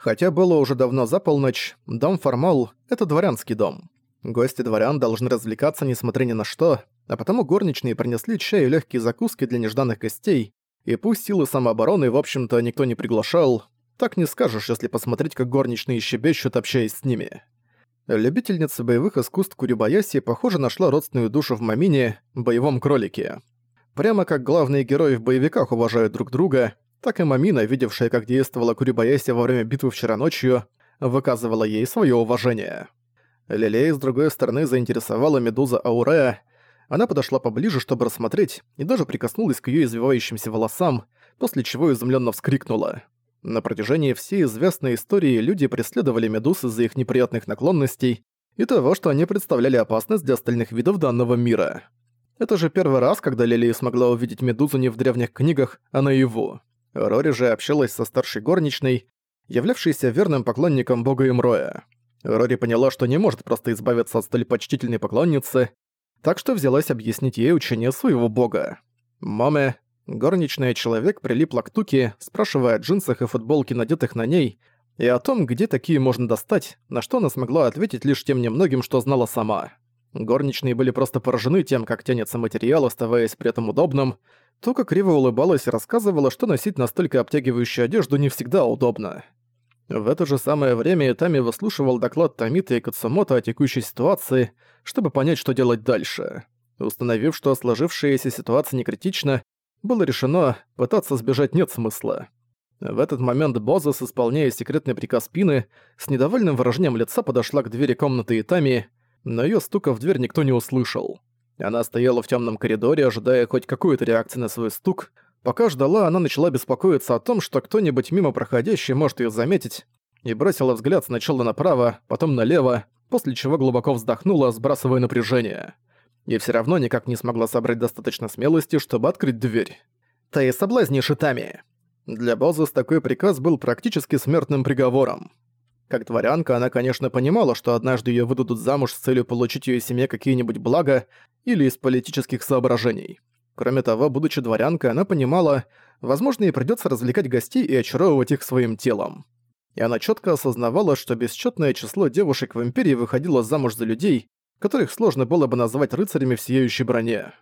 Хотя было уже давно за полночь, дом Формал — это дворянский дом. Гости дворян должны развлекаться несмотря ни на что, а потому горничные принесли чай и легкие закуски для нежданных гостей, и пусть силы самообороны, в общем-то, никто не приглашал, так не скажешь, если посмотреть, как горничные щебечут, общаясь с ними. Любительница боевых искусств Курибаяси, похоже, нашла родственную душу в Мамине, боевом кролике. Прямо как главные герои в боевиках уважают друг друга, так и Мамина, видевшая, как действовала Курибаяси во время битвы вчера ночью, выказывала ей свое уважение. Лилей, с другой стороны, заинтересовала Медуза Ауреа. Она подошла поближе, чтобы рассмотреть, и даже прикоснулась к ее извивающимся волосам, после чего изумленно вскрикнула. На протяжении всей известной истории люди преследовали Медуз из-за их неприятных наклонностей и того, что они представляли опасность для остальных видов данного мира. Это же первый раз, когда Лилия смогла увидеть Медузу не в древних книгах, а наяву. Рори же общалась со старшей горничной, являвшейся верным поклонником бога Имроя. Рори поняла, что не может просто избавиться от столь почтительной поклонницы, так что взялась объяснить ей учение своего бога. Маме, горничная человек, прилипла к Туке, спрашивая о джинсах и футболке, надетых на ней, и о том, где такие можно достать, на что она смогла ответить лишь тем немногим, что знала сама. Горничные были просто поражены тем, как тянется материал, оставаясь при этом удобным, Тука криво улыбалась и рассказывала, что носить настолько обтягивающую одежду не всегда удобно. В это же самое время Итами выслушивал доклад Тамита и Кацумото о текущей ситуации, чтобы понять, что делать дальше. Установив, что сложившаяся ситуация не критична, было решено, пытаться сбежать нет смысла. В этот момент Бозас, исполняя секретный приказ Пины, с недовольным выражением лица подошла к двери комнаты Итами, но её стука в дверь никто не услышал. Она стояла в темном коридоре, ожидая хоть какой-то реакции на свой стук. Пока ждала, она начала беспокоиться о том, что кто-нибудь мимо проходящий может ее заметить, и бросила взгляд сначала направо, потом налево, после чего глубоко вздохнула, сбрасывая напряжение. И все равно никак не смогла собрать достаточно смелости, чтобы открыть дверь. «Ты соблазнишь Итами!» Для Бозус такой приказ был практически смертным приговором. Как дворянка, она, конечно, понимала, что однажды её выдадут замуж с целью получить её семье какие-нибудь блага или из политических соображений. Кроме того, будучи дворянкой, она понимала, возможно, ей придётся развлекать гостей и очаровывать их своим телом. И она чётко осознавала, что бесчётное число девушек в Империи выходило замуж за людей, которых сложно было бы назвать рыцарями в сияющей броне.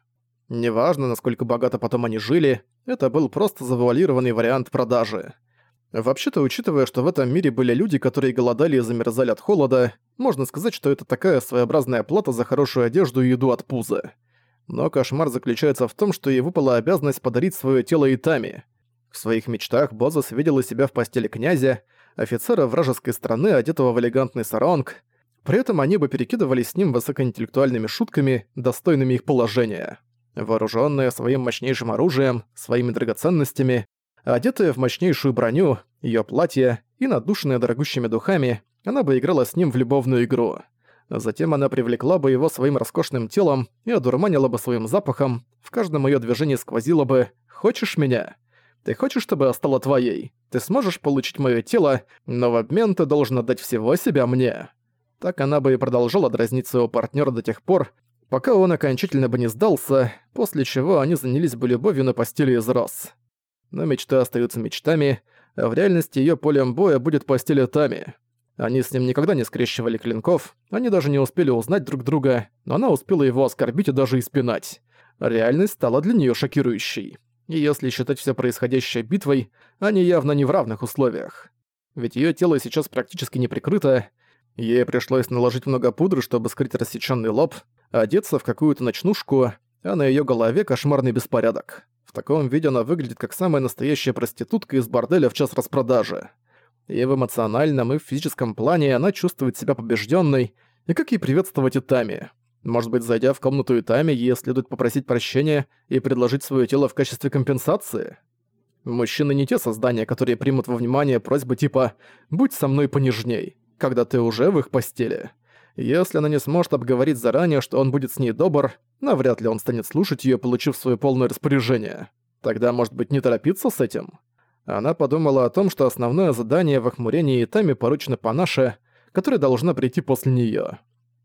Неважно, насколько богато потом они жили, это был просто завуалированный вариант продажи – Вообще-то, учитывая, что в этом мире были люди, которые голодали и замерзали от холода, можно сказать, что это такая своеобразная плата за хорошую одежду и еду от пуза. Но кошмар заключается в том, что ей выпала обязанность подарить свое тело Итами. В своих мечтах Бозос видела себя в постели князя, офицера вражеской страны, одетого в элегантный саронг. При этом они бы перекидывались с ним высокоинтеллектуальными шутками, достойными их положения. Вооруженная своим мощнейшим оружием, своими драгоценностями, Одетая в мощнейшую броню, ее платье и надушенная дорогущими духами, она бы играла с ним в любовную игру. Затем она привлекла бы его своим роскошным телом и одурманила бы своим запахом, в каждом ее движении сквозило бы «Хочешь меня?» «Ты хочешь, чтобы я стала твоей? Ты сможешь получить мое тело, но в обмен ты должен отдать всего себя мне». Так она бы и продолжала дразнить своего партнера до тех пор, пока он окончательно бы не сдался, после чего они занялись бы любовью на постели из роз но мечты остаются мечтами, а в реальности ее полем боя будет постель Тами. Они с ним никогда не скрещивали клинков, они даже не успели узнать друг друга, но она успела его оскорбить и даже испинать. Реальность стала для нее шокирующей. И если считать все происходящее битвой, они явно не в равных условиях. Ведь ее тело сейчас практически не прикрыто, ей пришлось наложить много пудры, чтобы скрыть рассеченный лоб, одеться в какую-то ночнушку, а на ее голове кошмарный беспорядок. В таком виде она выглядит как самая настоящая проститутка из борделя в час распродажи. И в эмоциональном, и в физическом плане она чувствует себя побежденной, и как ей приветствовать Итами? Может быть, зайдя в комнату Итами, ей следует попросить прощения и предложить свое тело в качестве компенсации? Мужчины не те создания, которые примут во внимание просьбы типа «будь со мной понежней», когда ты уже в их постели. Если она не сможет обговорить заранее, что он будет с ней добр, навряд ли он станет слушать её, получив своё полное распоряжение. Тогда, может быть, не торопиться с этим? Она подумала о том, что основное задание в охмурении Итами поручено Панаше, которая должна прийти после неё.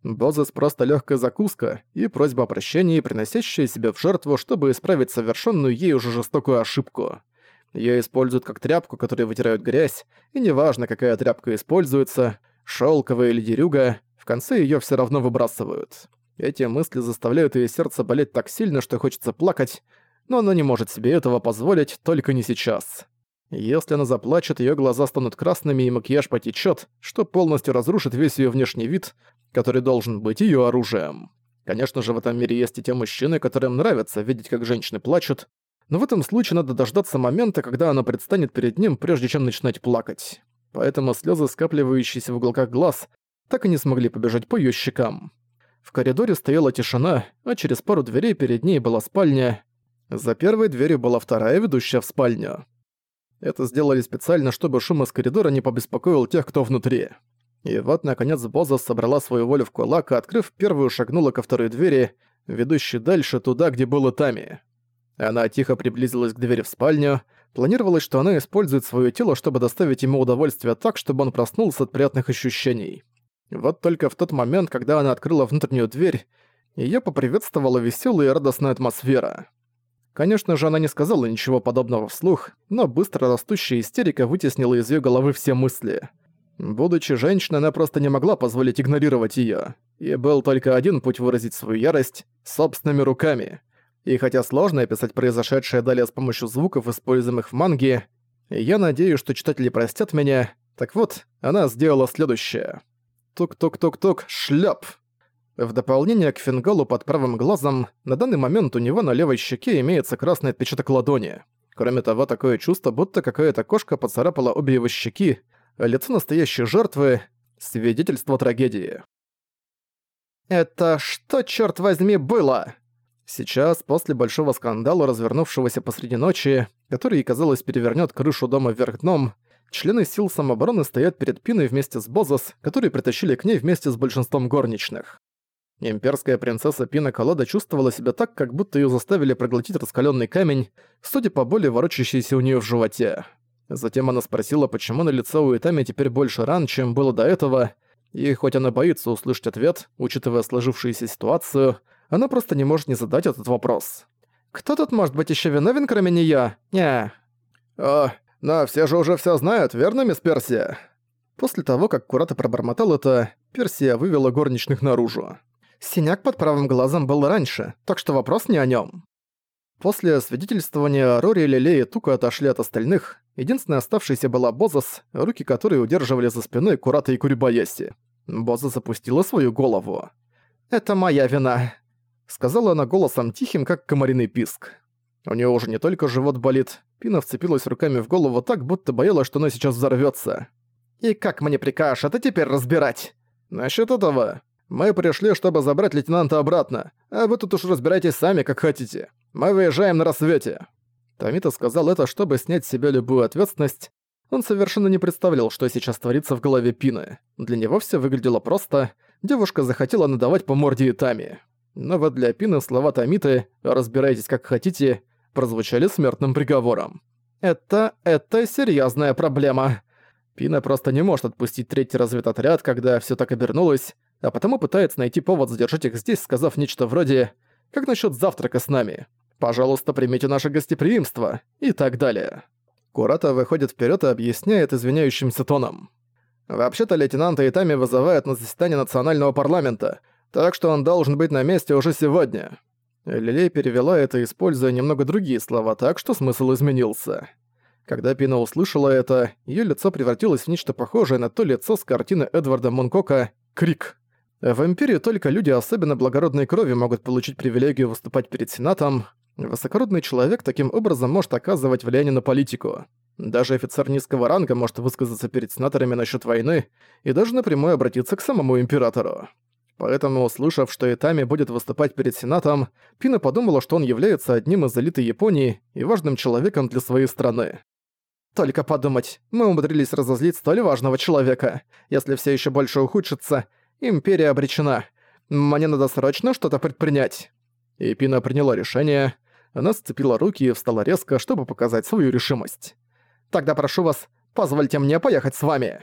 Бозес просто лёгкая закуска и просьба о прощении, приносящая себя в жертву, чтобы исправить совершенную ей уже жестокую ошибку. Её используют как тряпку, которой вытирают грязь, и неважно, какая тряпка используется, шёлковая или дерюга, в конце её всё равно выбрасывают. Эти мысли заставляют её сердце болеть так сильно, что хочется плакать, но она не может себе этого позволить, только не сейчас. Если она заплачет, её глаза станут красными и макияж потечёт, что полностью разрушит весь её внешний вид, который должен быть её оружием. Конечно же, в этом мире есть и те мужчины, которым нравится видеть, как женщины плачут, но в этом случае надо дождаться момента, когда она предстанет перед ним, прежде чем начинать плакать. Поэтому слезы, скапливающиеся в уголках глаз, так и не смогли побежать по её щекам. В коридоре стояла тишина, а через пару дверей перед ней была спальня. За первой дверью была вторая, ведущая в спальню. Это сделали специально, чтобы шум из коридора не побеспокоил тех, кто внутри. И вот, наконец, Боза собрала свою волю в кулак и, открыв первую, шагнула ко второй двери, ведущей дальше туда, где было Тами. Она тихо приблизилась к двери в спальню. Планировалось, что она использует свое тело, чтобы доставить ему удовольствие так, чтобы он проснулся от приятных ощущений. Вот только в тот момент, когда она открыла внутреннюю дверь, её поприветствовала веселая и радостная атмосфера. Конечно же, она не сказала ничего подобного вслух, но быстро растущая истерика вытеснила из её головы все мысли. Будучи женщиной, она просто не могла позволить игнорировать её. И был только один путь выразить свою ярость — собственными руками. И хотя сложно описать произошедшее далее с помощью звуков, используемых в манге, я надеюсь, что читатели простят меня. Так вот, она сделала следующее. Тук-тук-тук-тук, шляп. В дополнение к фингалу под правым глазом, на данный момент у него на левой щеке имеется красный отпечаток ладони. Кроме того, такое чувство, будто какая-то кошка поцарапала обе его щеки, лицо настоящей жертвы — свидетельство трагедии. «Это что, черт возьми, было?» Сейчас, после большого скандала, развернувшегося посреди ночи, который, казалось, перевернет крышу дома вверх дном, члены сил самообороны стоят перед Пиной вместе с Бозос, которые притащили к ней вместе с большинством горничных. Имперская принцесса Пина Колода чувствовала себя так, как будто ее заставили проглотить раскаленный камень, судя по боли, ворочащейся у нее в животе. Затем она спросила, почему на лицо у Итами теперь больше ран, чем было до этого, и хоть она боится услышать ответ, учитывая сложившуюся ситуацию, она просто не может не задать этот вопрос. «Кто тут может быть еще виновен, кроме неё? Не». «О, но все же уже все знают, верно, мисс Персия?» После того, как Курата пробормотал это, Персия вывела горничных наружу. Синяк под правым глазом был раньше, так что вопрос не о нем. После свидетельствования Рори, Лиле и Тука отошли от остальных, единственной оставшейся была Бозас, руки которой удерживали за спиной Курата и Курибаяси. Бозас опустила свою голову. «Это моя вина», Сказала она голосом тихим, как комариный писк. У нее уже не только живот болит, Пина вцепилась руками в голову так, будто боялась, что она сейчас взорвется. «И как мне прикажешь это теперь разбирать?» «Насчёт этого. Мы пришли, чтобы забрать лейтенанта обратно, а вы тут уж разбирайтесь сами, как хотите. Мы выезжаем на рассвете». Тамита сказал это, чтобы снять с себя любую ответственность. Он совершенно не представлял, что сейчас творится в голове Пины. Для него все выглядело просто. Девушка захотела надавать по морде Итами но вот для Пины слова Томиты «разбирайтесь как хотите» прозвучали смертным приговором. Это... это серьезная проблема. Пина просто не может отпустить третий разведотряд, когда все так обернулось, а потому пытается найти повод задержать их здесь, сказав нечто вроде «Как насчет завтрака с нами? Пожалуйста, примите наше гостеприимство» и так далее. Курата выходит вперед и объясняет извиняющимся тоном. «Вообще-то лейтенанта Итами вызывают на заседание национального парламента — так что он должен быть на месте уже сегодня». Лилей перевела это, используя немного другие слова так, что смысл изменился. Когда Пина услышала это, её лицо превратилось в нечто похожее на то лицо с картины Эдварда Мункока «Крик». В Империи только люди особенно благородной крови могут получить привилегию выступать перед Сенатом. Высокородный человек таким образом может оказывать влияние на политику. Даже офицер низкого ранга может высказаться перед сенаторами насчет войны и даже напрямую обратиться к самому императору. Поэтому, услышав, что Итами будет выступать перед Сенатом, Пина подумала, что он является одним из элиты Японии и важным человеком для своей страны. Только подумать, мы умудрились разозлить столь важного человека. Если все еще больше ухудшится, империя обречена. Мне надо срочно что-то предпринять. И Пина приняла решение. Она сцепила руки и встала резко, чтобы показать свою решимость. Тогда прошу вас, позвольте мне поехать с вами.